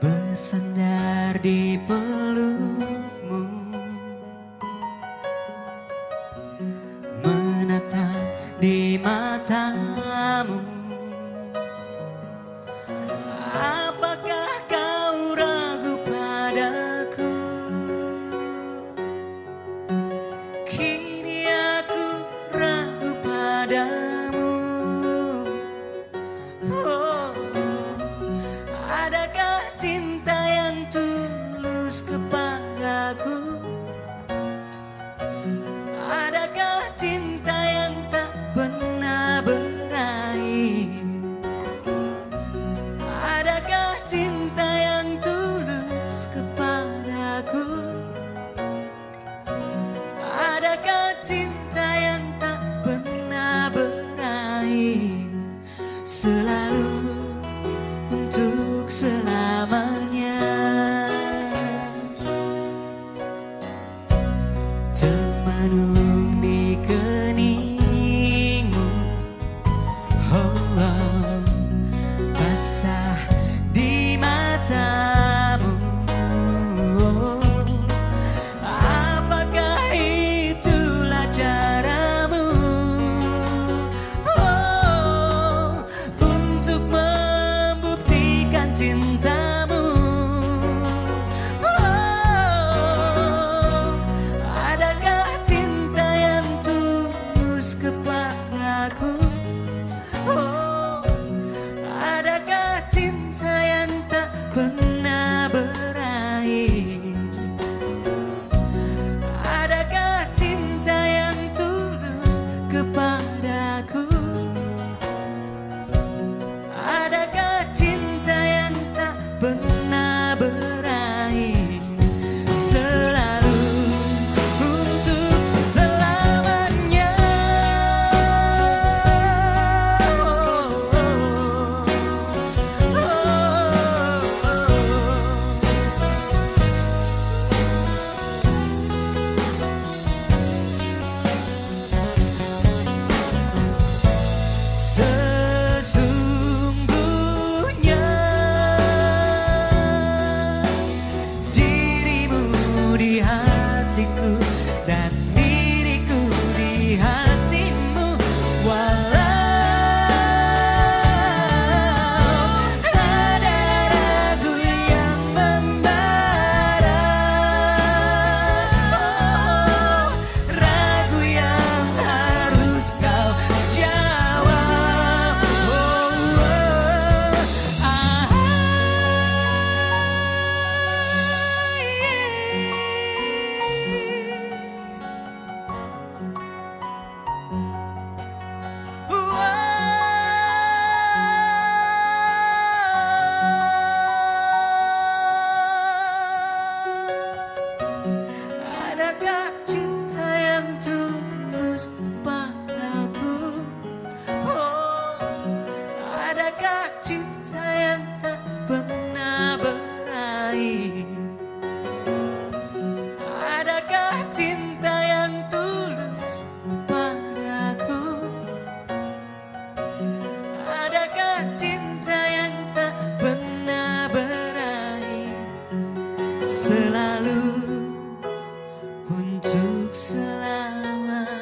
Bersandar di pelukmu Termenung di hatiku cinta yang tak pernah berakhir Selalu untuk selamanya